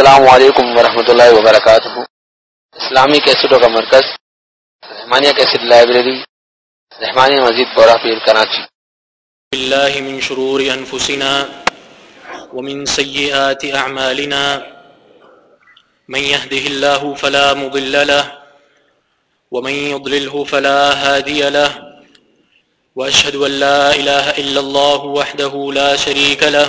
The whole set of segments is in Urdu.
السلام علیکم ورحمۃ اللہ وبرکاتہ۔ اسلامی کیسٹوں کا مرکز، رحمانیہ کیسٹ لائبریری، رحمانیہ مزید بورا پیر کراچی۔ بالله من شرور أنفسنا ومن سيئات أعمالنا من يهده الله فلا مضل له ومن يضلله فلا هادي له وأشهد أن لا إله إلا الله وحده لا شريك له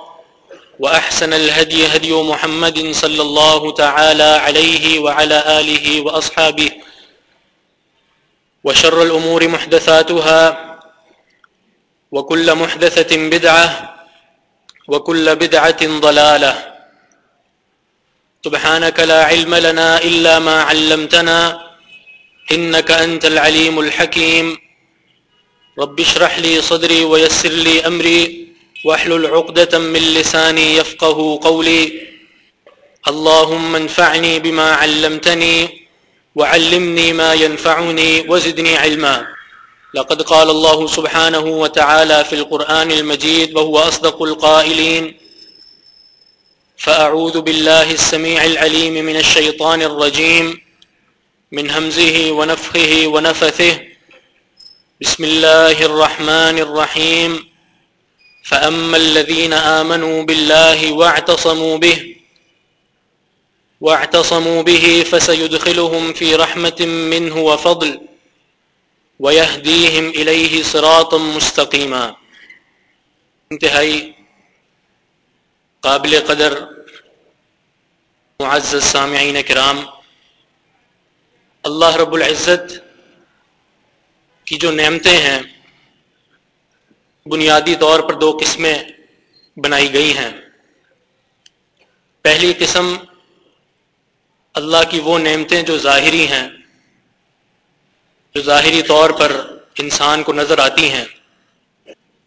وأحسن الهدي هدي محمد صلى الله تعالى عليه وعلى آله وأصحابه وشر الأمور محدثاتها وكل محدثة بدعة وكل بدعة ضلالة سبحانك لا علم لنا إلا ما علمتنا إنك أنت العليم الحكيم رب اشرح لي صدري ويسر لي أمري واحلل عقدة من لساني يفقه قولي. اللهم انفعني بما علمتني وعلمني ما ينفعني وزدني علما. لقد قال الله سبحانه وتعالى في القرآن المجيد، وهو أصدق القائلين فأعوذ بالله السميع العليم من الشيطان الرجيم، من همزه ونفخه ونفثه. بسم الله الرحمن الرحيم. فأما الذين آمنوا بالله واعتصموا به واعتصموا به فسيدخلهم في رحمة منه وفضل ويهديهم إليه صراطا مستقيما۔ انتهائی قابل قدر معزز سامعین کرام، اللہ رب العزت کی جو نعمتیں ہیں بنیادی طور پر دو قسمیں بنائی گئی ہیں۔ پہلی قسم اللہ کی وہ نعمتیں جو ظاہری ہیں، جو ظاہری طور پر انسان کو نظر آتی ہیں۔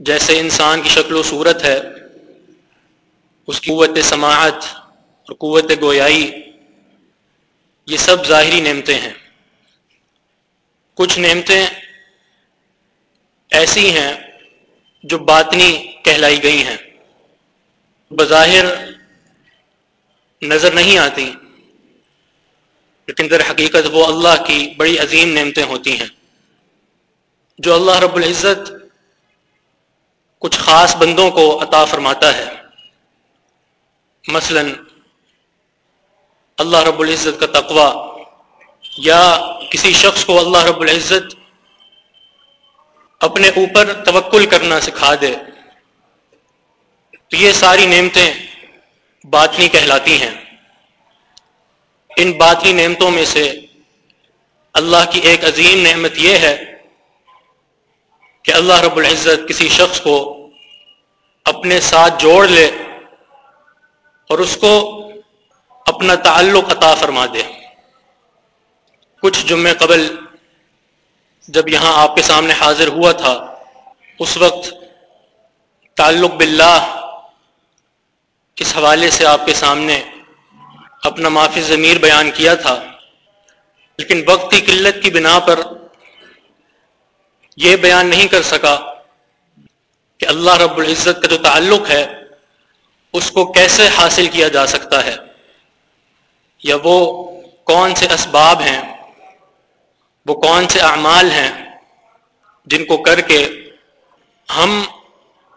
جیسے انسان کی شکل و صورت ہے، اس کی قوت سماعت اور قوت گویائی، یہ سب ظاہری نعمتیں ہیں۔ کچھ نعمتیں ایسی ہیں جو باطنی کہلائی گئی ہیں۔ بظاہر نظر نہیں آتی، لیکن در حقیقت وہ اللہ کی بڑی عظیم نعمتیں ہوتی ہیں۔ جو اللہ رب العزت کچھ خاص بندوں کو عطا فرماتا ہے۔ مثلا، اللہ رب العزت کا تقوی، یا کسی شخص کو اللہ رب العزت اپنے اوپر توکل کرنا سکھا دے۔ تو یہ ساری نعمتیں باطنی کہلاتی ہیں۔ ان باطنی نعمتوں میں سے اللہ کی ایک عظیم نعمت یہ ہے کہ اللہ رب العزت کسی شخص کو اپنے ساتھ جوڑ لے اور اس کو اپنا تعلق عطا فرما دے۔ کچھ جمعے قبل جب یہاں آپ کے سامنے حاضر ہوا تھا، اس وقت تعلق باللہ کس حوالے سے آپ کے سامنے اپنا معافی ضمیر بیان کیا تھا؟ لیکن وقت کی قلت کی بنا پر یہ بیان نہیں کر سکا کہ اللہ رب العزت کا جو تعلق ہے، اس کو کیسے حاصل کیا جا سکتا ہے؟ یا وہ کون سے اسباب ہیں وہ کون سے اعمال ہیں جن کو کر کے ہم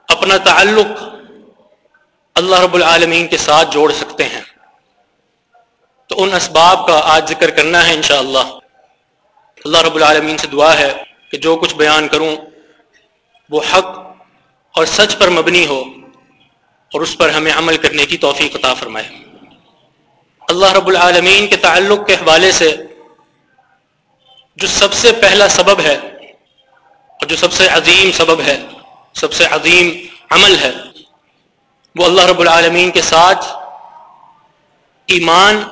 اپنا تعلق اللہ رب العالمین کے ساتھ جوڑ سکتے ہیں؟ تو ان اسباب کا آج ذکر کرنا ہے انشاءاللہ۔ اللہ رب العالمین سے دعا ہے کہ جو کچھ بیان کروں، وہ حق اور سچ پر مبنی ہو اور اس پر ہمیں عمل کرنے کی توفیق عطا فرمائے۔ اللہ رب العالمین کے تعلق کے حوالے سے جو سب سے پہلا سبب ہے اور جو سب سے عظیم سبب ہے، سب سے عظیم عمل ہے، وہ اللہ رب العالمین کے ساتھ ایمان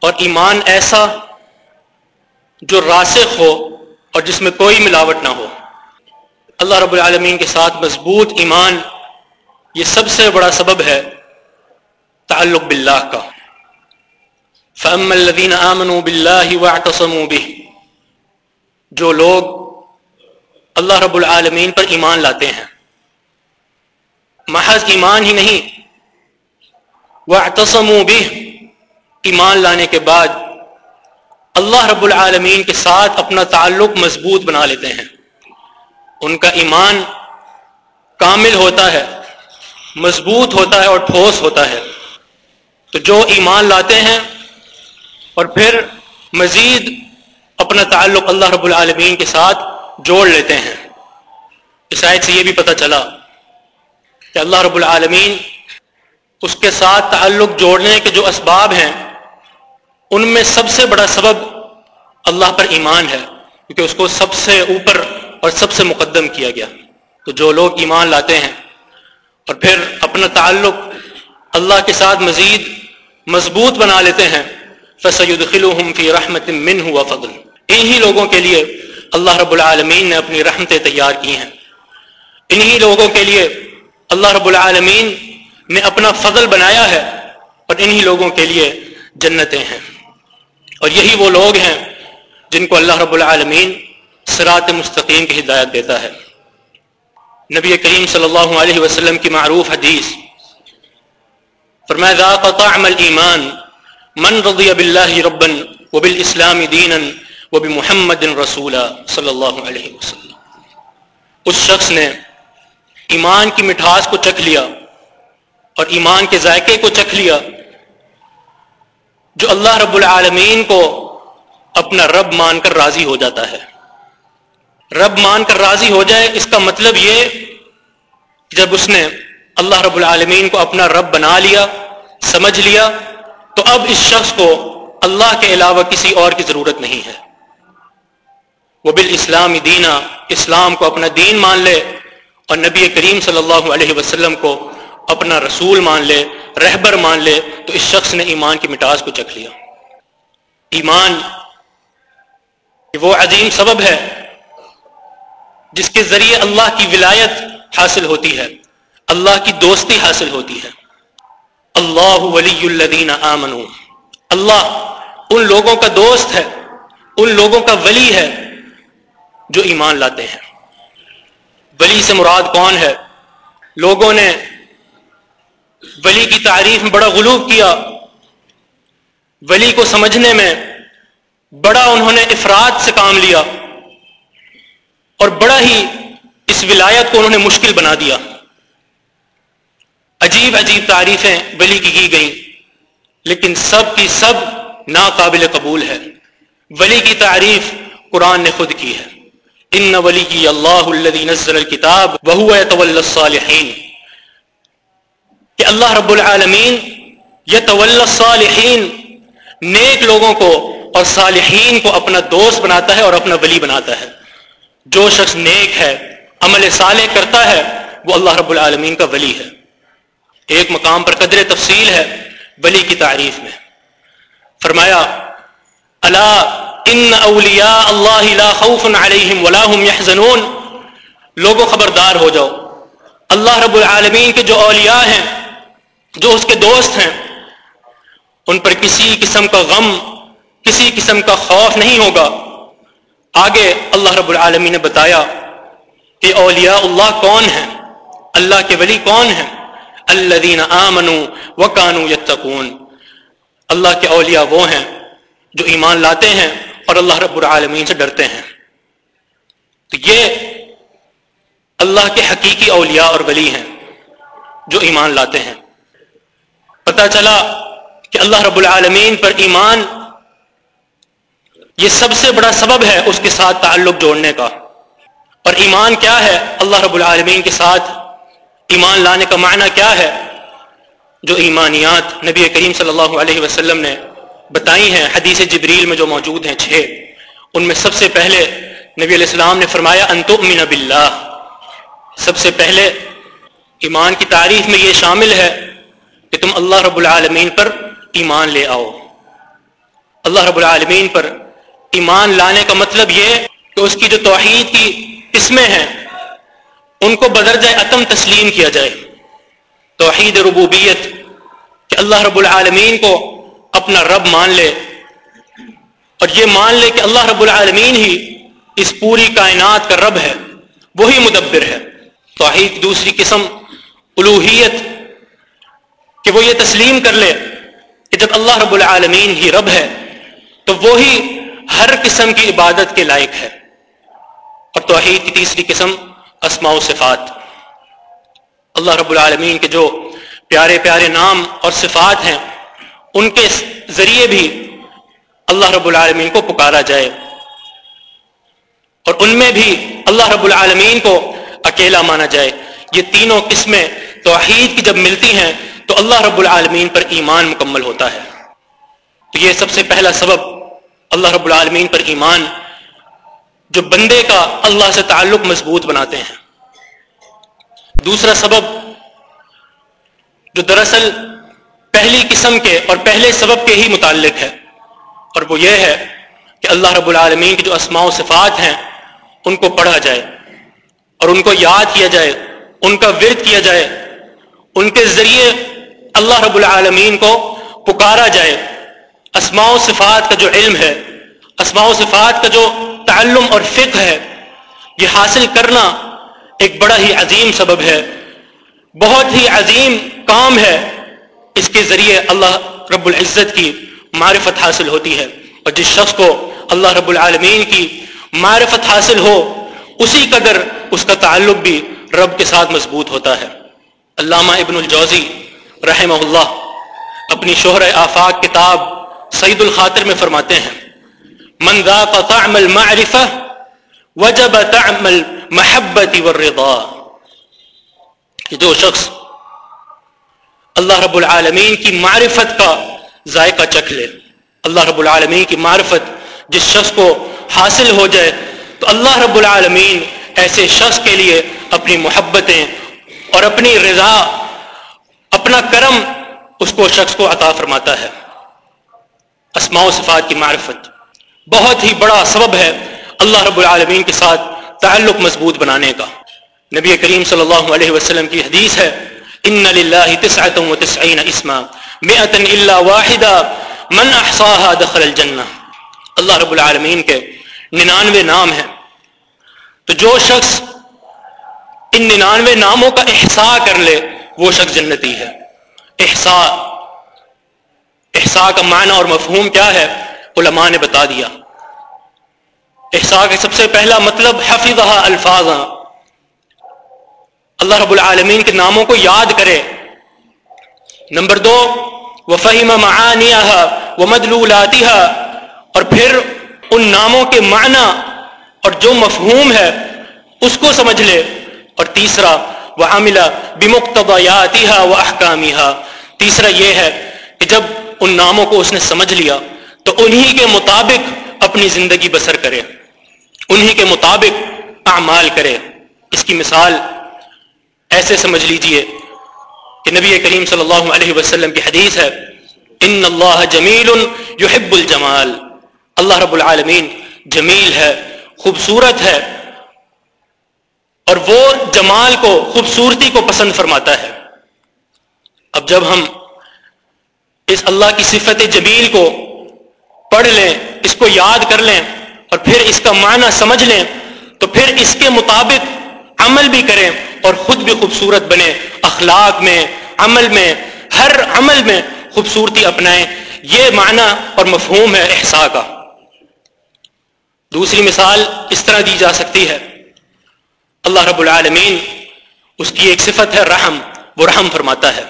اور ایمان ایسا جو راسخ ہو اور جس میں کوئی ملاوٹ نہ ہو۔ اللہ رب العالمین کے ساتھ مضبوط ایمان یہ سب سے بڑا سبب ہے تعلق باللہ کا۔ فم الدین امن بلّہ واقسم بھی جو لوگ اللہ رب العالمین پر ایمان لاتے ہیں۔ محض ایمان ہی نہیں۔ وہ بھی ایمان لانے کے بعد اللہ رب العالمین کے ساتھ اپنا تعلق مضبوط بنا لیتے ہیں۔ ان کا ایمان کامل ہوتا ہے، مضبوط ہوتا ہے اور ٹھوس ہوتا ہے۔ تو جو ایمان لاتے ہیں اور پھر مزید اپنا تعلق اللہ رب العالمین کے ساتھ جوڑ لیتے ہیں۔ اس آیت سے یہ بھی پتہ چلا کہ اللہ رب العالمین اس کے ساتھ تعلق جوڑنے کے جو اسباب ہیں، ان میں سب سے بڑا سبب اللہ پر ایمان ہے، کیونکہ اس کو سب سے اوپر اور سب سے مقدم کیا گیا۔ تو جو لوگ ایمان لاتے ہیں اور پھر اپنا تعلق اللہ کے ساتھ مزید مضبوط بنا لیتے ہیں فسید فی رحمت من ہوا فضل انہی لوگوں کے لیے اللہ رب العالمین نے اپنی رحمتیں تیار کی ہیں۔ انہی لوگوں کے لیے اللہ رب العالمین نے اپنا فضل بنایا ہے اور انہی لوگوں کے لیے جنتیں ہیں۔ اور یہی وہ لوگ ہیں جن کو اللہ رب العالمین سرات مستقیم کی ہدایت دیتا ہے۔ نبی کریم صلی اللہ علیہ وسلم کی معروف حدیث فرمایا، ذاق طعم الایمان، من رضی باللہ ربا وبالاسلام دینا وبمحمد رسولا صلی اللہ علیہ وسلم۔ اس شخص نے ایمان کی مٹھاس کو چکھ لیا اور ایمان کے ذائقے کو چکھ لیا جو اللہ رب العالمین کو اپنا رب مان کر راضی ہو جاتا ہے۔ رب مان کر راضی ہو جائے، اس کا مطلب یہ جب اس نے اللہ رب العالمین کو اپنا رب بنا لیا، سمجھ لیا، تو اب اس شخص کو اللہ کے علاوہ کسی اور کی ضرورت نہیں ہے۔ وہ بال اسلام دینا، اسلام کو اپنا دین مان لے اور نبی کریم صلی اللہ علیہ وسلم کو اپنا رسول مان لے، رہبر مان لے، تو اس شخص نے ایمان کی مٹاس کو چکھ لیا۔ ایمان وہ عظیم سبب ہے جس کے ذریعے اللہ کی ولایت حاصل ہوتی ہے، اللہ کی دوستی حاصل ہوتی ہے۔ اللہ ولی الدین آمن اللہ ان لوگوں کا دوست ہے، ان لوگوں کا ولی ہے۔ جو ایمان لاتے ہیں۔ ولی سے مراد کون ہے؟ لوگوں نے ولی کی تعریف میں بڑا غلوب کیا۔ ولی کو سمجھنے میں بڑا انہوں نے افراد سے کام لیا۔ اور بڑا ہی اس ولایت کو انہوں نے مشکل بنا دیا۔ عجیب عجیب تعریفیں ولی کی کی گئیں۔ لیکن سب کی سب ناقابل قبول ہے۔ ولی کی تعریف قرآن نے خود کی ہے۔ ان ولی کی اللہ نزل الکتاب بہو الصالحین کہ اللہ رب العالمین یہ الصالحین نیک لوگوں کو اور صالحین کو اپنا دوست بناتا ہے اور اپنا ولی بناتا ہے۔ جو شخص نیک ہے، عمل صالح کرتا ہے، وہ اللہ رب العالمین کا ولی ہے۔ ایک مقام پر قدر تفصیل ہے، ولی کی تعریف میں۔ فرمایا اللہ ان اولیاء اللہ لا خوف علیہم ولا هم يحزنون لوگوں خبردار ہو جاؤ۔ اللہ رب العالمین کے جو اولیاء ہیں، جو اس کے دوست ہیں، ان پر کسی قسم کا غم، کسی قسم کا خوف نہیں ہوگا۔ آگے اللہ رب العالمین نے بتایا کہ اولیاء اللہ کون ہیں؟ اللہ کے ولی کون ہیں؟ الذین آمنوا وکانوا یتقون۔ اللہ کے اولیاء وہ ہیں جو ایمان لاتے ہیں اور اللہ رب العالمین سے ڈرتے ہیں۔ تو یہ اللہ کے حقیقی اولیاء اور ولی ہیں جو ایمان لاتے ہیں۔ پتہ چلا کہ اللہ رب العالمین پر ایمان یہ سب سے بڑا سبب ہے اس کے ساتھ تعلق جوڑنے کا۔ اور ایمان کیا ہے؟ اللہ رب العالمین کے ساتھ ایمان لانے کا معنی کیا ہے؟ جو ایمانیات نبی کریم صلی اللہ علیہ وسلم نے بتائی ہیں حدیث جبریل میں جو موجود ہیں چھ ان میں سب سے پہلے نبی علیہ السلام نے فرمایا انتؤمن باللہ سب سے پہلے ایمان کی تعریف میں یہ شامل ہے کہ تم اللہ رب العالمین پر ایمان لے آؤ۔ اللہ رب العالمین پر ایمان لانے کا مطلب یہ کہ اس کی جو توحید کی قسمیں ہیں، ان کو بدر جائے عتم تسلیم کیا جائے۔ توحید ربوبیت، کہ اللہ رب العالمین کو اپنا رب مان لے اور یہ مان لے کہ اللہ رب العالمین ہی اس پوری کائنات کا رب ہے، وہی مدبر ہے۔ توحید دوسری قسم الوحیت کہ وہ یہ تسلیم کر لے کہ جب اللہ رب العالمین ہی رب ہے، تو وہی ہر قسم کی عبادت کے لائق ہے۔ اور توحید کی تیسری قسم، اسماء و صفات۔ اللہ رب العالمین کے جو پیارے پیارے نام اور صفات ہیں ان کے ذریعے بھی اللہ رب العالمین کو پکارا جائے اور ان میں بھی اللہ رب العالمین کو اکیلا مانا جائے۔ یہ تینوں قسمیں توحید کی جب ملتی ہیں تو اللہ رب العالمین پر ایمان مکمل ہوتا ہے۔ تو یہ سب سے پہلا سبب اللہ رب العالمین پر ایمان جو بندے کا اللہ سے تعلق مضبوط بناتے ہیں۔ دوسرا سبب جو دراصل پہلی قسم کے اور پہلے سبب کے ہی متعلق ہے۔ اور وہ یہ ہے کہ اللہ رب العالمین کی جو اسماء و صفات ہیں، ان کو پڑھا جائے اور ان کو یاد کیا جائے، ان کا ورد کیا جائے، ان کے ذریعے اللہ رب العالمین کو پکارا جائے۔ اسماء و صفات کا جو علم ہے، اسماء و صفات کا جو تعلم اور فقہ ہے، یہ حاصل کرنا ایک بڑا ہی عظیم سبب ہے۔ بہت ہی عظیم کام ہے۔ اس کے ذریعے اللہ رب العزت کی معرفت حاصل ہوتی ہے اور جس شخص کو اللہ رب العالمین کی معرفت حاصل ہو، اسی قدر اس کا تعلق بھی رب کے ساتھ مضبوط ہوتا ہے۔ علامہ ابن الجوزی رحمہ اللہ اپنی شہر آفاق کتاب سعید الخاطر میں فرماتے ہیں، من ذاق طعم المعرفة وجب طعم المحبت والرضا. جو شخص اللہ رب العالمین کی معرفت کا ذائقہ چکھ لے۔ اللہ رب العالمین کی معرفت جس شخص کو حاصل ہو جائے، تو اللہ رب العالمین ایسے شخص کے لیے اپنی محبتیں اور اپنی رضا، اپنا کرم اس کو شخص کو عطا فرماتا ہے۔ اسماء و صفات کی معرفت بہت ہی بڑا سبب ہے اللہ رب العالمین کے ساتھ تعلق مضبوط بنانے کا۔ نبی کریم صلی اللہ علیہ وسلم کی حدیث ہے ان للہ تسعة وتسعین اسما مئتا الا واحدا. من احصاها دخل الجنہ اللہ رب العالمین کے ننانوے نام ہیں. تو جو شخص ان ننانوے ناموں کا احساء کر لے، وہ شخص جنتی ہے. احساء احساء کا معنی اور مفہوم کیا ہے؟ علماء نے بتا دیا. احساء کا سب سے پہلا مطلب حفظہ الفاظ اللہ رب العالمین کے ناموں کو یاد کرے۔ نمبر دو وہ فہیم معانیہ وہ اور پھر ان ناموں کے معنی اور جو مفہوم ہے، اس کو سمجھ لے۔ اور تیسرا وہ عاملہ بمقتبیاتیہ و احکامیہ تیسرا یہ ہے کہ جب ان ناموں کو اس نے سمجھ لیا، تو انہی کے مطابق اپنی زندگی بسر کرے۔ انہی کے مطابق اعمال کرے۔ اس کی مثال ایسے سمجھ لیجیے کہ نبی کریم صلی اللہ علیہ وسلم کی حدیث ہے، ان اللہ جمیل یحب الجمال. اللہ رب العالمین جمیل ہے، خوبصورت ہے، اور وہ جمال کو، خوبصورتی کو پسند فرماتا ہے۔ اب جب ہم اس اللہ کی صفت جمیل کو پڑھ لیں، اس کو یاد کر لیں، اور پھر اس کا معنی سمجھ لیں، تو پھر اس کے مطابق عمل بھی کریں۔ اور خود بھی خوبصورت بنے، اخلاق میں، عمل میں، ہر عمل میں خوبصورتی اپنائیں۔ یہ معنی اور مفہوم ہے احسا کا۔ دوسری مثال اس طرح دی جا سکتی ہے۔ اللہ رب العالمین اس کی ایک صفت ہے رحم، وہ رحم فرماتا ہے۔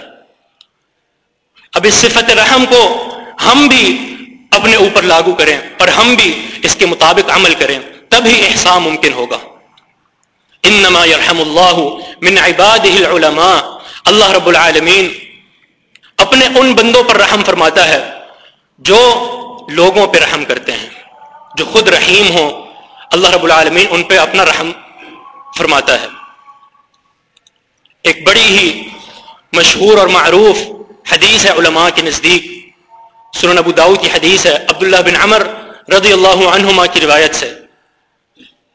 اب اس صفت رحم کو ہم بھی اپنے اوپر لاگو کریں اور ہم بھی اس کے مطابق عمل کریں، تبھی احسان ممکن ہوگا۔ انما يرحم اللہ من عباده العلماء. اللہ رب العالمین اپنے ان بندوں پر رحم فرماتا ہے جو لوگوں پہ رحم کرتے ہیں، جو خود رحیم ہوں۔ اللہ رب العالمین ان پہ اپنا رحم فرماتا ہے۔ ایک بڑی ہی مشہور اور معروف حدیث ہے علماء کے نزدیک۔ سنن ابو داؤد کی حدیث ہے عبداللہ بن عمر رضی اللہ عنہما کی روایت سے۔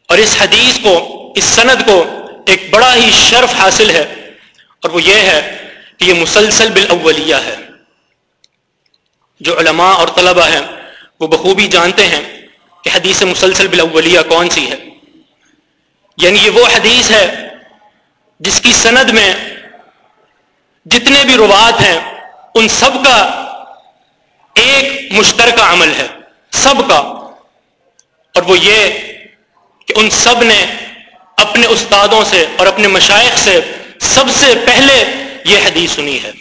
اور اس حدیث کو، اس سند کو ایک بڑا ہی شرف حاصل ہے اور وہ یہ ہے کہ یہ مسلسل بالاولیہ ہے۔ جو علماء اور طلبہ ہیں، وہ بخوبی جانتے ہیں کہ حدیث مسلسل بالاولیہ کون سی ہے۔ یعنی یہ وہ حدیث ہے جس کی سند میں جتنے بھی روات ہیں، ان سب کا ایک مشترکہ عمل ہے۔ سب کا۔ اور وہ یہ کہ ان سب نے اپنے استادوں سے اور اپنے مشائق سے سب سے پہلے یہ حدیث سنی ہے۔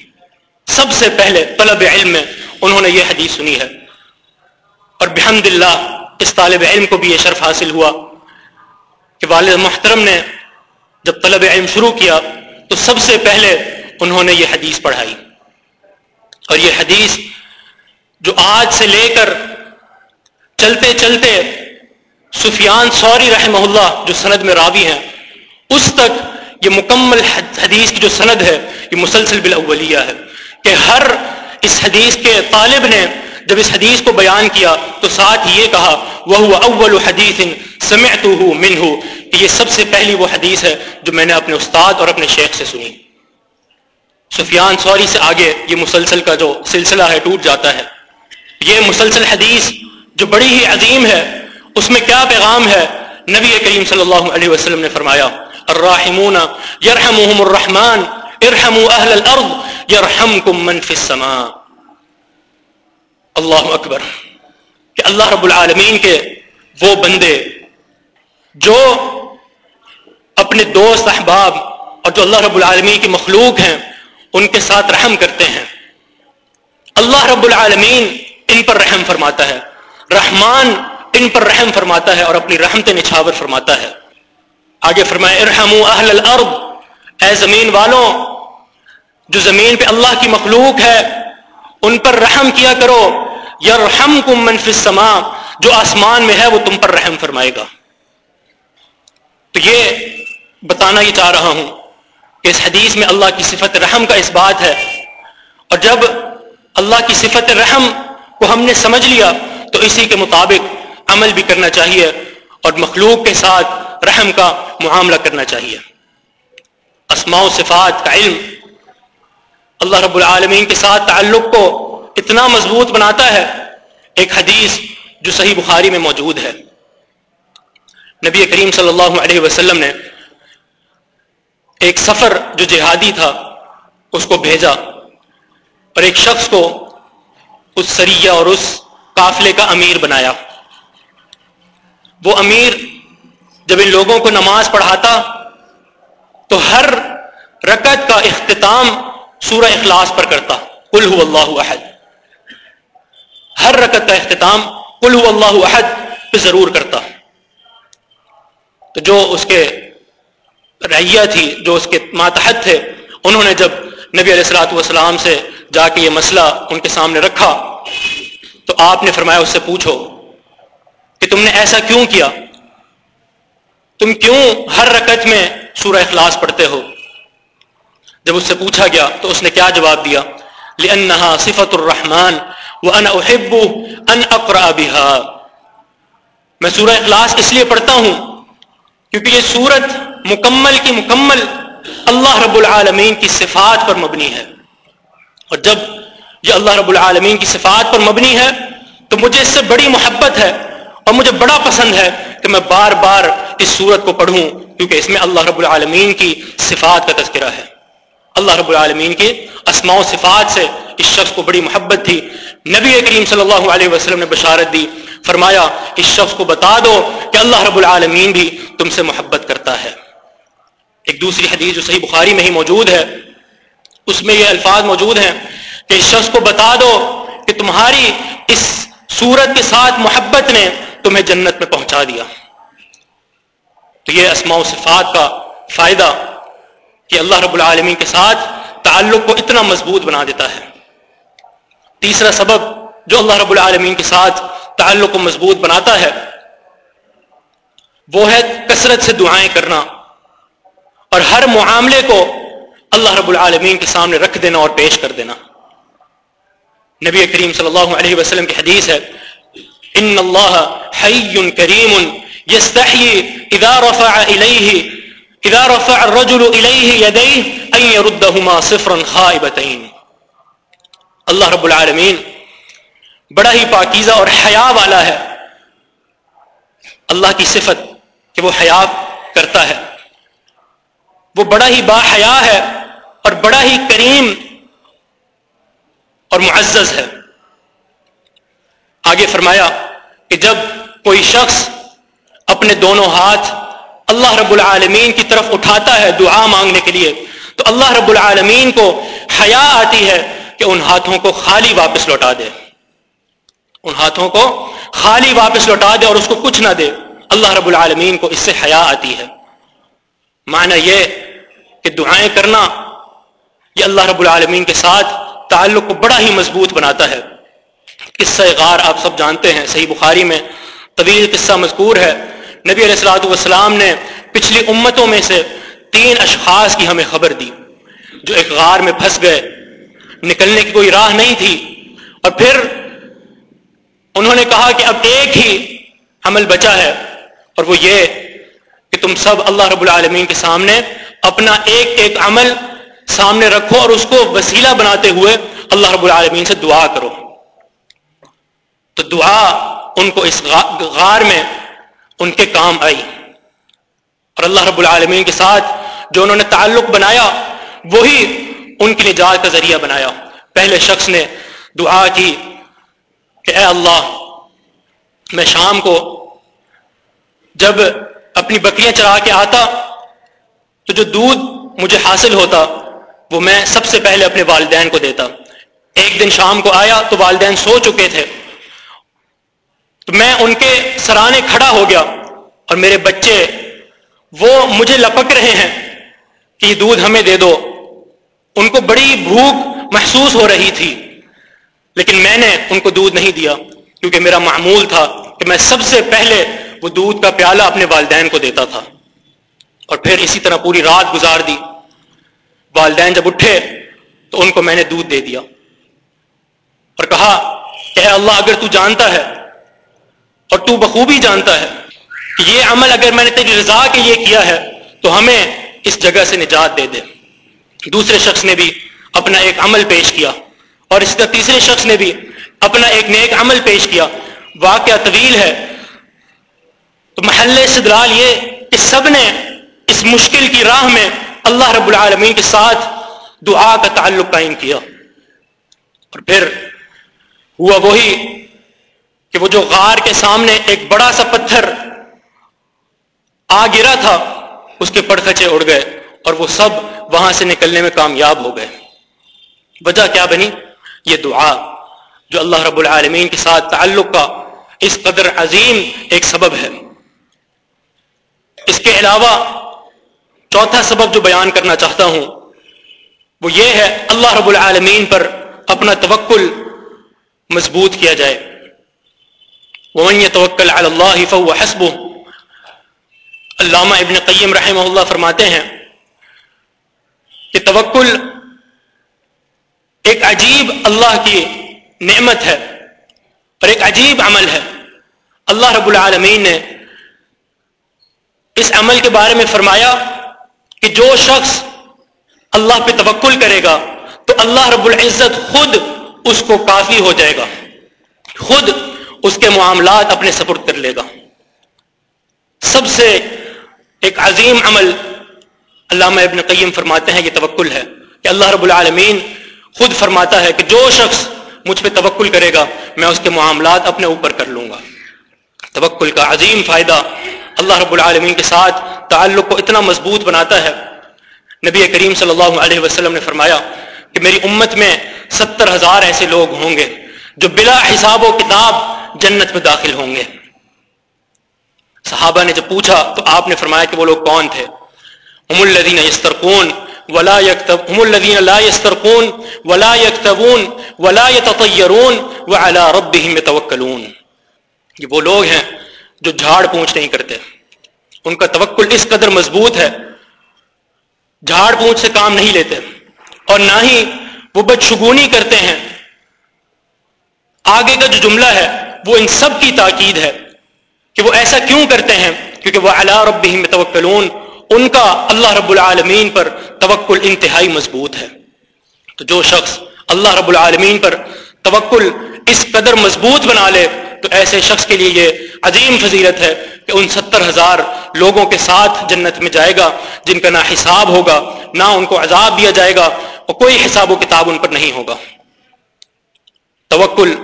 سب سے پہلے طلب علم میں انہوں نے یہ حدیث سنی ہے۔ اور بحمد اللہ اس طالب علم کو بھی یہ شرف حاصل ہوا کہ والد محترم نے جب طلب علم شروع کیا تو سب سے پہلے انہوں نے یہ حدیث پڑھائی۔ اور یہ حدیث جو آج سے لے کر چلتے چلتے سفیان سوری رحمہ اللہ جو سند میں راوی ہیں، اس تک یہ مکمل حدیث کی جو سند ہے، یہ مسلسل بالاولیہ ہے کہ ہر اس حدیث کے طالب نے جب اس حدیث کو بیان کیا تو ساتھ یہ کہا وہ اول حدیث سمعت من کہ یہ سب سے پہلی وہ حدیث ہے جو میں نے اپنے استاد اور اپنے شیخ سے سنی۔ سفیان سوری سے آگے یہ مسلسل کا جو سلسلہ ہے، ٹوٹ جاتا ہے۔ یہ مسلسل حدیث جو بڑی ہی عظیم ہے اس میں کیا پیغام ہے؟ نبی کریم صلی اللہ علیہ وسلم نے فرمایا، الراحمون يرحمهم الرحمن، ارحموا اهل الارض يرحمكم من في السماء۔ اللہ اکبر۔ کہ اللہ رب العالمین کے وہ بندے جو اپنے دوست احباب اور جو اللہ رب العالمین کی مخلوق ہیں، ان کے ساتھ رحم کرتے ہیں۔ اللہ رب العالمین ان پر رحم فرماتا ہے۔ رحمان ان پر رحم فرماتا ہے اور اپنی رحمت نچھاور فرماتا ہے۔ آگے فرمائے ارحم اہل الارض۔ اے زمین والوں، جو زمین پہ اللہ کی مخلوق ہے، ان پر رحم کیا کرو۔ یرحمکم من فی السماء۔ جو آسمان میں ہے، وہ تم پر رحم فرمائے گا۔ تو یہ بتانا ہی چاہ رہا ہوں کہ اس حدیث میں اللہ کی صفت رحم کا اس بات ہے۔ اور جب اللہ کی صفت رحم کو ہم نے سمجھ لیا، تو اسی کے مطابق عمل بھی کرنا چاہیے اور مخلوق کے ساتھ رحم کا معاملہ کرنا چاہیے۔ اسماء و صفات کا علم اللہ رب العالمین کے ساتھ تعلق کو اتنا مضبوط بناتا ہے۔ ایک حدیث جو صحیح بخاری میں موجود ہے۔ نبی کریم صلی اللہ علیہ وسلم نے ایک سفر جو جہادی تھا، اس کو بھیجا اور ایک شخص کو اس سریہ اور اس قافلے کا امیر بنایا۔ وہ امیر جب ان لوگوں کو نماز پڑھاتا تو ہر رکت کا اختتام سورہ اخلاص پر کرتا۔ کل ہو اللہ احد۔ ہر رکت کا اختتام کل ہو اللہ احد پہ ضرور کرتا۔ تو جو اس کے ریا تھی، جو اس کے ماتحت تھے، انہوں نے جب نبی علیہ السلاۃ والسلام سے جا کے یہ مسئلہ ان کے سامنے رکھا تو آپ نے فرمایا اس سے پوچھو کہ تم نے ایسا کیوں کیا؟ تم کیوں ہر رکت میں سورہ اخلاص پڑھتے ہو؟ جب اس سے پوچھا گیا تو اس نے کیا جواب دیا؟ لِأَنَّهَا صِفَةُ الرَّحْمَانِ وَأَنَا أُحِبُّ أَنْ أَقْرَأَ میں سورہ اخلاص اس لیے پڑھتا ہوں کیونکہ یہ سورت مکمل کی مکمل اللہ رب العالمین کی صفات پر مبنی ہے۔ اور جب یہ اللہ رب العالمین کی صفات پر مبنی ہے تو مجھے اس سے بڑی محبت ہے۔ اور مجھے بڑا پسند ہے کہ میں بار بار اس صورت کو پڑھوں، کیونکہ اس میں اللہ رب العالمین کی صفات کا تذکرہ ہے۔ اللہ رب العالمین کے اسماء و صفات سے اس شخص کو بڑی محبت تھی۔ نبی کریم صلی اللہ علیہ وسلم نے بشارت دی، فرمایا، اس شخص کو بتا دو کہ اللہ رب العالمین بھی تم سے محبت کرتا ہے۔ ایک دوسری حدیث جو صحیح بخاری میں ہی موجود ہے، اس میں یہ الفاظ موجود ہیں کہ اس شخص کو بتا دو کہ تمہاری اس سورت کے ساتھ محبت نے تمہیں جنت میں پہنچا دیا۔ تو یہ اسماء و صفات کا فائدہ کہ اللہ رب العالمین کے ساتھ تعلق کو اتنا مضبوط بنا دیتا ہے۔ تیسرا سبب جو اللہ رب العالمین کے ساتھ تعلق کو مضبوط بناتا ہے، وہ ہے کثرت سے دعائیں کرنا۔ اور ہر معاملے کو اللہ رب العالمین کے سامنے رکھ دینا اور پیش کر دینا۔ نبی کریم صلی اللہ علیہ وسلم کی حدیث ہے ان اللہ حی کریم اذا رفع اذا رفع الرجل ان يردهما صفرا خائبتين. اللہ رب العالمین بڑا ہی پاکیزہ اور حیا والا ہے۔ اللہ کی صفت کہ وہ حیا کرتا ہے۔ وہ بڑا ہی با حیا ہے اور بڑا ہی کریم اور معزز ہے۔ آگے فرمایا کہ جب کوئی شخص اپنے دونوں ہاتھ اللہ رب العالمین کی طرف اٹھاتا ہے دعا مانگنے کے لیے، تو اللہ رب العالمین کو حیا آتی ہے کہ ان ہاتھوں کو خالی واپس لوٹا دے۔ ان ہاتھوں کو خالی واپس لوٹا دے اور اس کو کچھ نہ دے۔ اللہ رب العالمین کو اس سے حیا آتی ہے۔ معنی یہ کہ دعائیں کرنا یہ اللہ رب العالمین کے ساتھ تعلق کو بڑا ہی مضبوط بناتا ہے۔ قصہ غار آپ سب جانتے ہیں، صحیح بخاری میں طویل قصہ مذکور ہے۔ نبی علیہ السلاۃ والسلام نے پچھلی امتوں میں سے تین اشخاص کی ہمیں خبر دی۔ جو ایک غار میں پھنس گئے، نکلنے کی کوئی راہ نہیں تھی۔ اور پھر انہوں نے کہا کہ اب ایک ہی عمل بچا ہے۔ اور وہ یہ کہ تم سب اللہ رب العالمین کے سامنے اپنا ایک ایک عمل سامنے رکھو اور اس کو وسیلہ بناتے ہوئے اللہ رب العالمین سے دعا کرو۔ تو دعا ان کو اس غار میں ان کے کام آئی۔ اور اللہ رب العالمین کے ساتھ جو انہوں نے تعلق بنایا، وہی ان کی نجات کا ذریعہ بنایا۔ پہلے شخص نے دعا کی کہ اے اللہ، میں شام کو جب اپنی بکریاں چرا کے آتا، تو جو دودھ مجھے حاصل ہوتا، وہ میں سب سے پہلے اپنے والدین کو دیتا۔ ایک دن شام کو آیا تو والدین سو چکے تھے۔ تو میں ان کے سرانے کھڑا ہو گیا اور میرے بچے وہ مجھے لپک رہے ہیں کہ یہ دودھ ہمیں دے دو۔ ان کو بڑی بھوک محسوس ہو رہی تھی، لیکن میں نے ان کو دودھ نہیں دیا کیونکہ میرا معمول تھا کہ میں سب سے پہلے وہ دودھ کا پیالہ اپنے والدین کو دیتا تھا۔ اور پھر اسی طرح پوری رات گزار دی۔ والدین جب اٹھے تو ان کو میں نے دودھ دے دیا۔ اور کہا کہ اے اللہ، اگر تو جانتا ہے اور تو بخوبی جانتا ہے کہ یہ عمل اگر میں نے تیری رضا کے لیے کیا ہے، تو ہمیں اس جگہ سے نجات دے دے۔ دوسرے شخص نے بھی اپنا ایک عمل پیش کیا اور اس طرح تیسرے شخص نے بھی اپنا ایک نیک عمل پیش کیا۔ واقعہ طویل ہے۔ تو محلے استدلال یہ کہ سب نے اس مشکل کی راہ میں اللہ رب العالمین کے ساتھ دعا کا تعلق قائم کیا۔ اور پھر ہوا وہی کہ وہ جو غار کے سامنے ایک بڑا سا پتھر آ گرا تھا، اس کے پڑکچے اڑ گئے اور وہ سب وہاں سے نکلنے میں کامیاب ہو گئے۔ وجہ کیا بنی؟ یہ دعا جو اللہ رب العالمین کے ساتھ تعلق کا اس قدر عظیم ایک سبب ہے۔ اس کے علاوہ چوتھا سبب جو بیان کرنا چاہتا ہوں، وہ یہ ہے اللہ رب العالمین پر اپنا توکل مضبوط کیا جائے۔ توکل اللہ فو حسب علامہ ابن قیم رحمہ اللہ فرماتے ہیں کہ توکل ایک عجیب اللہ کی نعمت ہے اور ایک عجیب عمل ہے۔ اللہ رب العالمین نے اس عمل کے بارے میں فرمایا کہ جو شخص اللہ پہ توکل کرے گا تو اللہ رب العزت خود اس کو کافی ہو جائے گا۔ خود اس کے معاملات اپنے سپرد کر لے گا۔ سب سے ایک عظیم عمل علامہ ابن قیم فرماتے ہیں، یہ توکل ہے کہ اللہ رب العالمین خود فرماتا ہے کہ جو شخص مجھ پہ توکل کرے گا، میں اس کے معاملات اپنے اوپر کر لوں گا۔ توکل کا عظیم فائدہ اللہ رب العالمین کے ساتھ تعلق کو اتنا مضبوط بناتا ہے۔ نبی کریم صلی اللہ علیہ وسلم نے فرمایا کہ میری امت میں ستر ہزار ایسے لوگ ہوں گے جو بلا حساب و کتاب جنت میں داخل ہوں گے۔ صحابہ نے جب پوچھا تو آپ نے فرمایا کہ وہ لوگ کون تھے؟ ہم الدین یسترکون ولا یکتب ہم الدین لا یسترکون ولا یکتبون ولا یتطیرون وعلی ربهم یتوکلون۔ یہ وہ لوگ ہیں جو جھاڑ پونچھ نہیں کرتے۔ ان کا توکل اس قدر مضبوط ہے، جھاڑ پونچھ سے کام نہیں لیتے۔ اور نہ ہی وہ بدشگونی کرتے ہیں۔ آگے کا جو جملہ ہے وہ ان سب کی تاکید ہے کہ وہ ایسا کیوں کرتے ہیں؟ کیونکہ وہ اللہ رب توکلون ان کا اللہ رب العالمین پر توکل انتہائی مضبوط ہے۔ تو جو شخص اللہ رب العالمین پر توکل اس قدر مضبوط بنا لے، تو ایسے شخص کے لیے یہ عظیم فضیلت ہے کہ ان ستر ہزار لوگوں کے ساتھ جنت میں جائے گا، جن کا نہ حساب ہوگا، نہ ان کو عذاب دیا جائے گا، اور کوئی حساب و کتاب ان پر نہیں ہوگا۔ توکل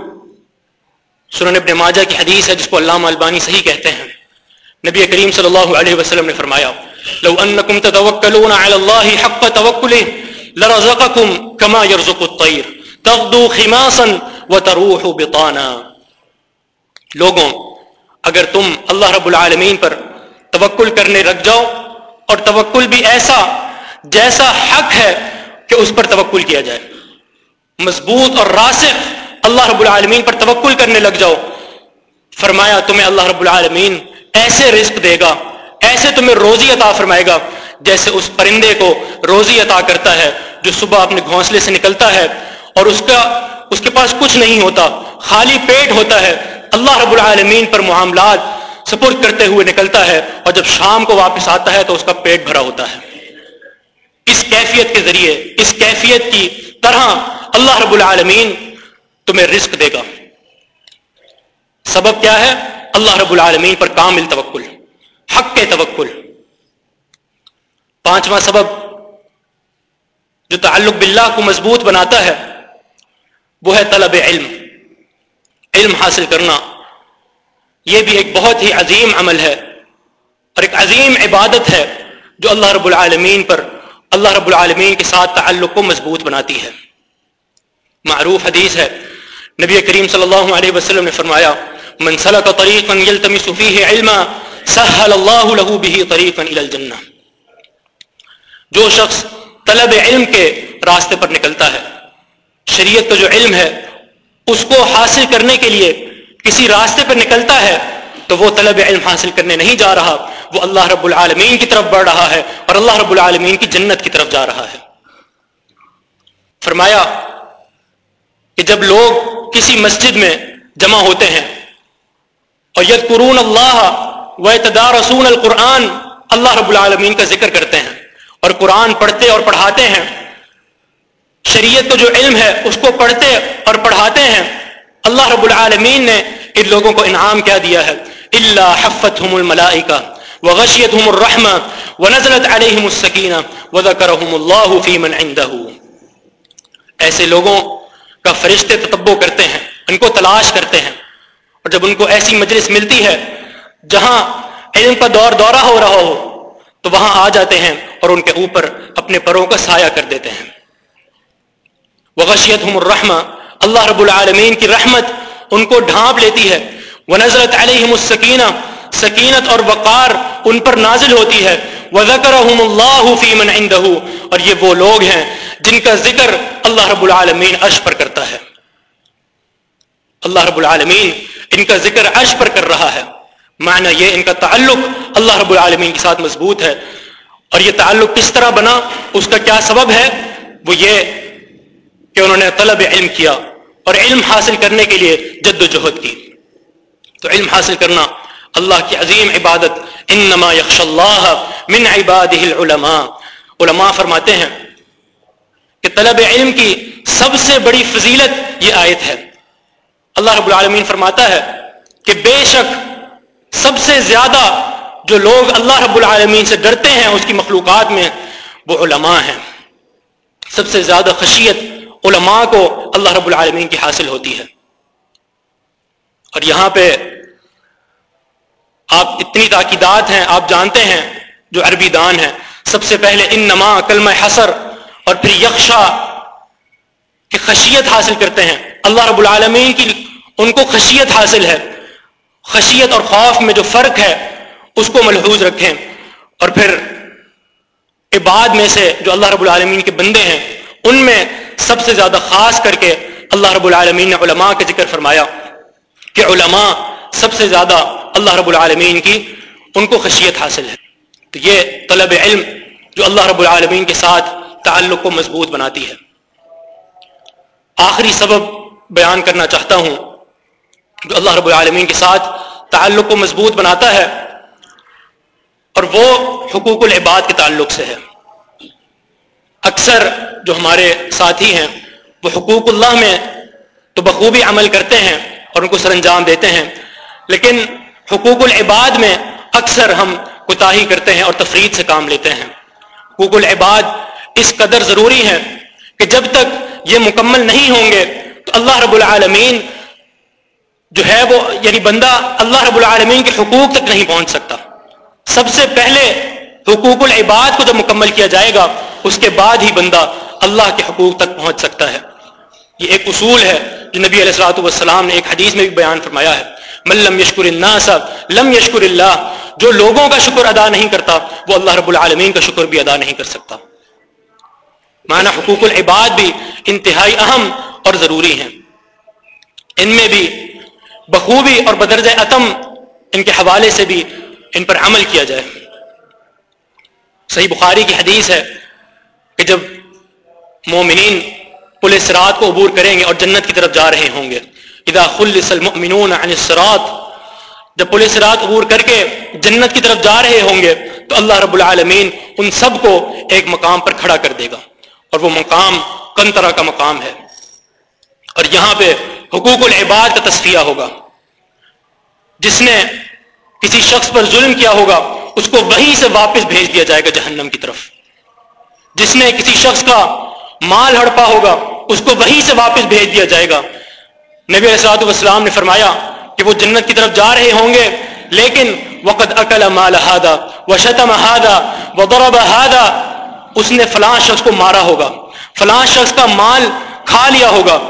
سنن ابن ماجہ کی حدیث ہے جس کو علامہ البانی صحیح کہتے ہیں۔ نبی کریم صلی اللہ علیہ وسلم نے فرمایا، لو انکم تتوکلون علی اللہ حق توکلہ لرزقکم کما يرزق الطیر، تغدو خماسا وتروح بطانا۔ لوگوں، اگر تم اللہ رب العالمین پر توکل کرنے رکھ جاؤ، اور توکل بھی ایسا جیسا حق ہے کہ اس پر توکل کیا جائے۔ مضبوط اور راسخ اللہ رب العالمین پر توکل کرنے لگ جاؤ۔ فرمایا، تمہیں اللہ رب العالمین ایسے رزق دے گا، ایسے تمہیں روزی عطا فرمائے گا جیسے اس پرندے کو روزی عطا کرتا ہے جو صبح اپنے گھونسلے سے نکلتا ہے اور اس کا، اس کے پاس کچھ نہیں ہوتا، خالی پیٹ ہوتا ہے۔ اللہ رب العالمین پر معاملات سپرد کرتے ہوئے نکلتا ہے اور جب شام کو واپس آتا ہے تو اس کا پیٹ بھرا ہوتا ہے۔ اس کیفیت کے ذریعے، اس کیفیت کی طرح اللہ رب العالمین تمہیں رزق دے گا۔ سبب کیا ہے؟ اللہ رب العالمین پر کامل توکل، حق کے توکل۔ پانچواں سبب جو تعلق باللہ کو مضبوط بناتا ہے، وہ ہے طلب علم۔ علم حاصل کرنا۔ یہ بھی ایک بہت ہی عظیم عمل ہے اور ایک عظیم عبادت ہے جو اللہ رب العالمین پر، اللہ رب العالمین کے ساتھ تعلق کو مضبوط بناتی ہے۔ معروف حدیث ہے نبی کریم صلی اللہ علیہ وسلم نے فرمایا، من سلک طریقا یلتمس فیہ علما، سہل اللہ له به طریقا الى الجنہ. جو شخص طلب علم کے راستے پر نکلتا ہے، شریعت کا جو علم ہے، اس کو حاصل کرنے کے لیے کسی راستے پر نکلتا ہے، تو وہ طلب علم حاصل کرنے نہیں جا رہا، وہ اللہ رب العالمین کی طرف بڑھ رہا ہے اور اللہ رب العالمین کی جنت کی طرف جا رہا ہے۔ فرمایا کہ جب لوگ کسی مسجد میں جمع ہوتے ہیں اور ید قرون اللہ و اعتدار رسول القرآن، اللہ رب العالمین کا ذکر کرتے ہیں اور قرآن پڑھتے اور پڑھاتے ہیں، شریعت کا جو علم ہے اس کو پڑھتے اور پڑھاتے ہیں، اللہ رب العالمین نے ان لوگوں کو انعام کیا دیا ہے۔ اللہ حفت ہم الملائکہ وغشیت ہم الرحمہ ونزلت علیہم السکینہ وذکرہم اللہ فی من عندہ ایسے لوگوں کا فرشتے تتبو کرتے ہیں، ان کو تلاش کرتے ہیں۔ اور جب ان کو ایسی مجلس ملتی ہے جہاں علم کا دور دورہ ہو رہا ہو، تو وہاں آ جاتے ہیں اور ان کے اوپر اپنے پروں کا سایہ کر دیتے ہیں۔ وغشیت ہم الرحمہ، اللہ رب العالمین کی رحمت ان کو ڈھانپ لیتی ہے۔ وہ نظرت علیہم السکینہ، سکینت اور وقار ان پر نازل ہوتی ہے۔ وَذَكَرَهُمُ اللَّهُ فِي مَنْ عِنْدَهُ، اور یہ وہ لوگ ہیں جن کا ذکر اللہ رب العالمین عرش پر کرتا ہے۔ اللہ رب العالمین ان کا ذکر عرش پر کر رہا ہے۔ معنی یہ ان کا تعلق اللہ رب العالمین کے ساتھ مضبوط ہے۔ اور یہ تعلق کس طرح بنا، اس کا کیا سبب ہے؟ وہ یہ کہ انہوں نے طلب علم کیا اور علم حاصل کرنے کے لیے جد و جہد کی۔ تو علم حاصل کرنا اللہ کی عظیم عبادت، انما یخش اللہ من عباده العلماء۔ علماء فرماتے ہیں کہ طلب علم کی سب سے بڑی فضیلت یہ آیت ہے۔ اللہ رب العالمین فرماتا ہے کہ بے شک سب سے زیادہ جو لوگ اللہ رب العالمین سے ڈرتے ہیں اس کی مخلوقات میں وہ علماء ہیں۔ سب سے زیادہ خشیت علماء کو اللہ رب العالمین کی حاصل ہوتی ہے۔ اور یہاں پہ آپ اتنی تاکیدات ہیں، آپ جانتے ہیں جو عربی دان ہیں سب سے پہلے ان نما کلمہ حسر اور پھر یکشا کی خشیت حاصل کرتے ہیں۔ اللہ رب العالمین کی ان کو خشیت حاصل ہے۔ خشیت اور خوف میں جو فرق ہے، اس کو ملحوظ رکھیں۔ اور پھر عباد میں سے جو اللہ رب العالمین کے بندے ہیں، ان میں سب سے زیادہ خاص کر کے اللہ رب العالمین نے علماء کا ذکر فرمایا کہ علماء سب سے زیادہ اللہ رب العالمین کی ان کو خشیت حاصل ہے۔ تو یہ طلب علم جو اللہ رب العالمین کے ساتھ تعلق کو مضبوط بناتی ہے۔ آخری سبب بیان کرنا چاہتا ہوں، جو اللہ رب العالمین کے ساتھ تعلق کو مضبوط بناتا ہے، اور وہ حقوق العباد کے تعلق سے ہے۔ اکثر جو ہمارے ساتھی ہیں، وہ حقوق اللہ میں تو بخوبی عمل کرتے ہیں اور ان کو سر انجام دیتے ہیں، لیکن حقوق العباد میں اکثر ہم کوتاہی کرتے ہیں اور تفرید سے کام لیتے ہیں۔ حقوق العباد اس قدر ضروری ہے کہ جب تک یہ مکمل نہیں ہوں گے، تو اللہ رب العالمین جو ہے وہ یعنی بندہ اللہ رب العالمین کے حقوق تک نہیں پہنچ سکتا۔ سب سے پہلے حقوق العباد کو جب مکمل کیا جائے گا، اس کے بعد ہی بندہ اللہ کے حقوق تک پہنچ سکتا ہے۔ یہ ایک اصول ہے جو نبی علیہ السلاۃ والسلام نے ایک حدیث میں بھی بیان فرمایا ہے۔ ملم یشکر الناس لم یشکر اللہ، جو لوگوں کا شکر ادا نہیں کرتا، وہ اللہ رب العالمین کا شکر بھی ادا نہیں کر سکتا۔ معنی حقوق العباد بھی انتہائی اہم اور ضروری ہیں۔ ان میں بھی بخوبی اور بدرج عتم ان کے حوالے سے بھی ان پر عمل کیا جائے۔ صحیح بخاری کی حدیث ہے کہ جب مومنین پولیس رات کو عبور کریں گے اور جنت کی طرف جا رہے ہوں گے۔ اذا خلص المؤمنون عن الصراط، جب پولیس رات عبور کر کے جنت کی طرف جا رہے ہوں گے، تو اللہ رب العالمین ان سب کو ایک مقام پر کھڑا کر دے گا۔ اور وہ مقام کن طرح کا مقام ہے۔ اور یہاں پہ حقوق العباد کا تصفیہ ہوگا۔ جس نے کسی شخص پر ظلم کیا ہوگا، اس کو وہیں سے واپس بھیج دیا جائے گا جہنم کی طرف۔ جس نے کسی شخص کا مال ہڑپا ہوگا، اس کو وہیں سے واپس بھیج دیا جائے گا۔ نبی السلاط والسلام نے فرمایا کہ وہ جنت کی طرف جا رہے ہوں گے، لیکن وقت اکل مال ہادا و شتم ہادا و برب ہادا اس نے فلاں شخص کو مارا ہوگا۔ فلاں شخص کا مال کھا لیا ہوگا۔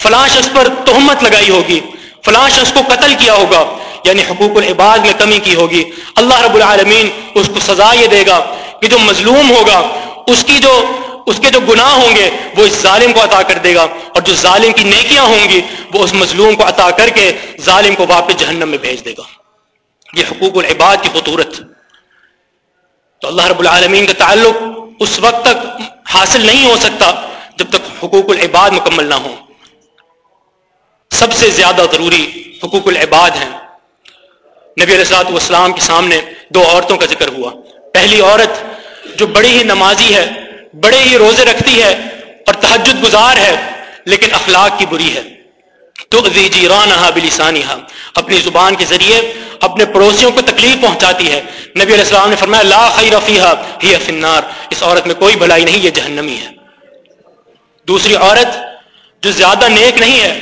فلاں شخص پر تہمت لگائی ہوگی۔ فلاں شخص کو قتل کیا ہوگا۔ یعنی حقوق العباد میں کمی کی ہوگی۔ اللہ رب العالمین اس کو سزا یہ دے گا کہ جو مظلوم ہوگا، اس کی جو، اس کے جو گناہ ہوں گے، وہ اس ظالم کو عطا کر دے گا۔ اور جو ظالم کی نیکیاں ہوں گی، وہ اس مظلوم کو عطا کر کے ظالم کو واپس جہنم میں بھیج دے گا۔ یہ حقوق العباد کی خطورت۔ تو اللہ رب العالمین کا تعلق اس وقت تک حاصل نہیں ہو سکتا جب تک حقوق العباد مکمل نہ ہوں۔ سب سے زیادہ ضروری حقوق العباد ہیں۔ نبی علیہ السلاط والسلام کے سامنے دو عورتوں کا ذکر ہوا۔ پہلی عورت جو بڑی ہی نمازی ہے، بڑے ہی روزے رکھتی ہے اور تحجد گزار ہے، لیکن اخلاق کی بری ہے۔ تو بلسانی اپنی زبان کے ذریعے اپنے پڑوسیوں کو تکلیف پہنچاتی ہے. نبی علیہ السلام نے فرمایا، لا خیر فیہا، ہی فنار. اس عورت میں کوئی بھلائی نہیں، یہ جہنمی ہے. دوسری عورت جو زیادہ نیک نہیں ہے،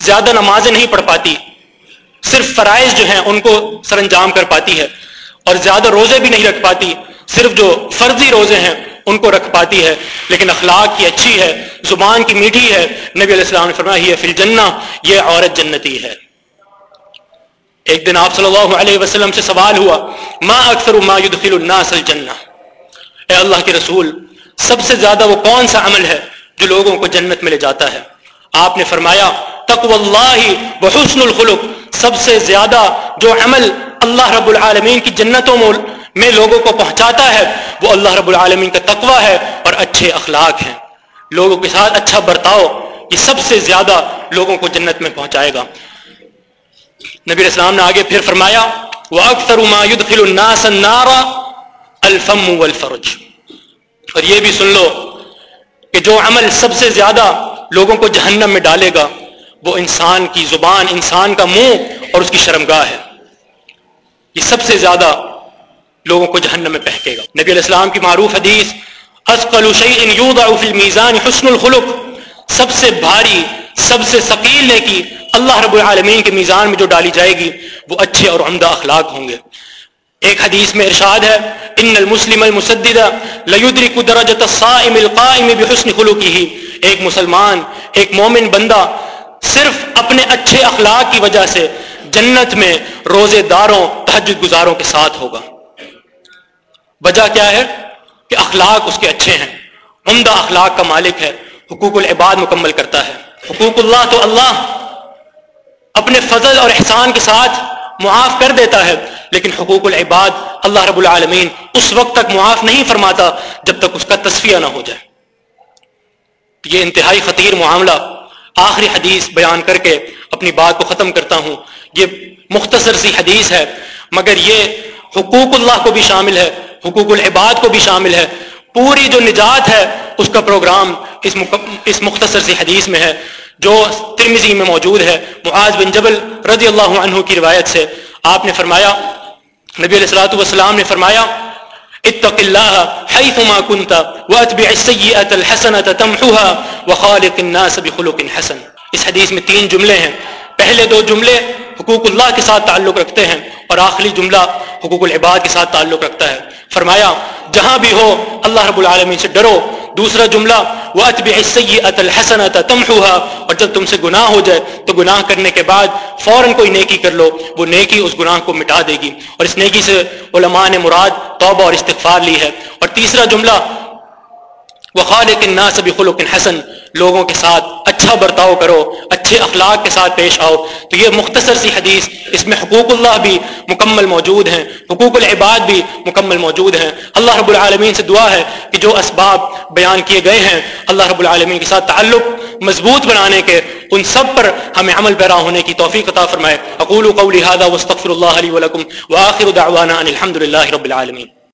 زیادہ نمازیں نہیں پڑھ پاتی، صرف فرائض جو ہیں ان کو سر انجام کر پاتی ہے اور زیادہ روزے بھی نہیں رکھ پاتی، صرف جو فرضی روزے ہیں ان کو رکھ پاتی ہے، لیکن اخلاق کی اچھی ہے، زبان کی میٹھی ہے۔ نبی علیہ السلام نے فرمایا یہ فی الجنہ، یہ عورت جنتی ہے۔ ایک دن آپ صلی اللہ علیہ وسلم سے سوال ہوا، ما اکثر ما يدخل الناس الجنہ؟ اے اللہ کے رسول، سب سے زیادہ وہ کون سا عمل ہے جو لوگوں کو جنت میں لے جاتا ہے؟ آپ نے فرمایا تقو اللہ وحسن الخلق سب سے زیادہ جو عمل اللہ رب العالمین کی جنتوں میں لوگوں کو پہنچاتا ہے، وہ اللہ رب العالمین کا تقوی ہے اور اچھے اخلاق ہیں۔ لوگوں کے ساتھ اچھا برتاؤ، یہ سب سے زیادہ لوگوں کو جنت میں پہنچائے گا۔ نبی اسلام نے آگے پھر فرمایا وہ اکثر الناس النار الفم والفرج۔ اور یہ بھی سن لو کہ جو عمل سب سے زیادہ لوگوں کو جہنم میں ڈالے گا، وہ انسان کی زبان، انسان کا منہ اور اس کی شرمگاہ ہے۔ یہ سب سے زیادہ لوگوں کو جہنم میں پہکے گا۔ نبی علیہ السلام کی معروف حدیث المیزان حسن الخلق۔ سب سے بھاری، سب سے ثقیل نے کی اللہ رب العالمین کے میزان میں جو ڈالی جائے گی، وہ اچھے اور عمدہ اخلاق ہوں گے۔ ایک حدیث میں ارشاد ہے، ان المسلم المسددہ لیدرک درجت الصائم القائم بحسن خلقه ایک مسلمان، ایک مومن بندہ صرف اپنے اچھے اخلاق کی وجہ سے جنت میں روزے داروں تحجد گزاروں کے ساتھ ہوگا۔ وجہ کیا ہے کہ اخلاق اس کے اچھے ہیں۔ عمدہ اخلاق کا مالک ہے، حقوق العباد مکمل کرتا ہے۔ حقوق اللہ تو اللہ اپنے فضل اور احسان کے ساتھ معاف کر دیتا ہے، لیکن حقوق العباد اللہ رب العالمین اس وقت تک معاف نہیں فرماتا جب تک اس کا تصفیہ نہ ہو جائے۔ یہ انتہائی خطیر معاملہ آخری حدیث بیان کر کے اپنی بات کو ختم کرتا ہوں۔ یہ مختصر سی حدیث ہے، مگر یہ حقوق اللہ کو بھی شامل ہے۔ حقوق العباد کو بھی شامل ہے۔ پوری جو نجات ہے، اس کا پروگرام اس اس مختصر سی حدیث میں ہے، جو ترمزی میں موجود ہے۔ معاذ بن جبل رضی اللہ عنہ کی روایت سے آپ نے فرمایا، نبی علیہ السلاۃ والسلام نے فرمایا، اتق الله حيثما كنت واتبع السيئه الحسنه تمحوها وخالق الناس بخلق حسن۔ اس حدیث میں تین جملے ہیں۔ پہلے دو جملے حقوق اللہ کے ساتھ تعلق رکھتے ہیں اور آخری جملہ حقوق العباد کے ساتھ تعلق رکھتا ہے۔ فرمایا، جہاں بھی ہو، اللہ رب العالمین سے ڈرو۔ دوسرا جملہ وہ اتب الحسنت تمحوها۔ اور جب تم سے گناہ ہو جائے، تو گناہ کرنے کے بعد فوراً کوئی نیکی کر لو۔ وہ نیکی اس گناہ کو مٹا دے گی۔ اور اس نیکی سے علماء نے مراد توبہ اور استغفار لی ہے۔ اور تیسرا جملہ وہ خالق الناس بخلق حسن۔ لوگوں کے ساتھ اچھا برتاؤ کرو، اچھے اخلاق کے ساتھ پیش آؤ۔ تو یہ مختصر سی حدیث، اس میں حقوق اللہ بھی مکمل موجود ہیں، حقوق العباد بھی مکمل موجود ہیں۔ اللہ رب العالمین سے دعا ہے کہ جو اسباب بیان کیے گئے ہیں، اللہ رب العالمین کے ساتھ تعلق مضبوط بنانے کے، ان سب پر ہمیں عمل پیرا ہونے کی توفیق عطا فرمائے۔ اقول قولی هذا واستغفر الله لي ولكم واخر دعوانا ان الحمد لله رب العالمين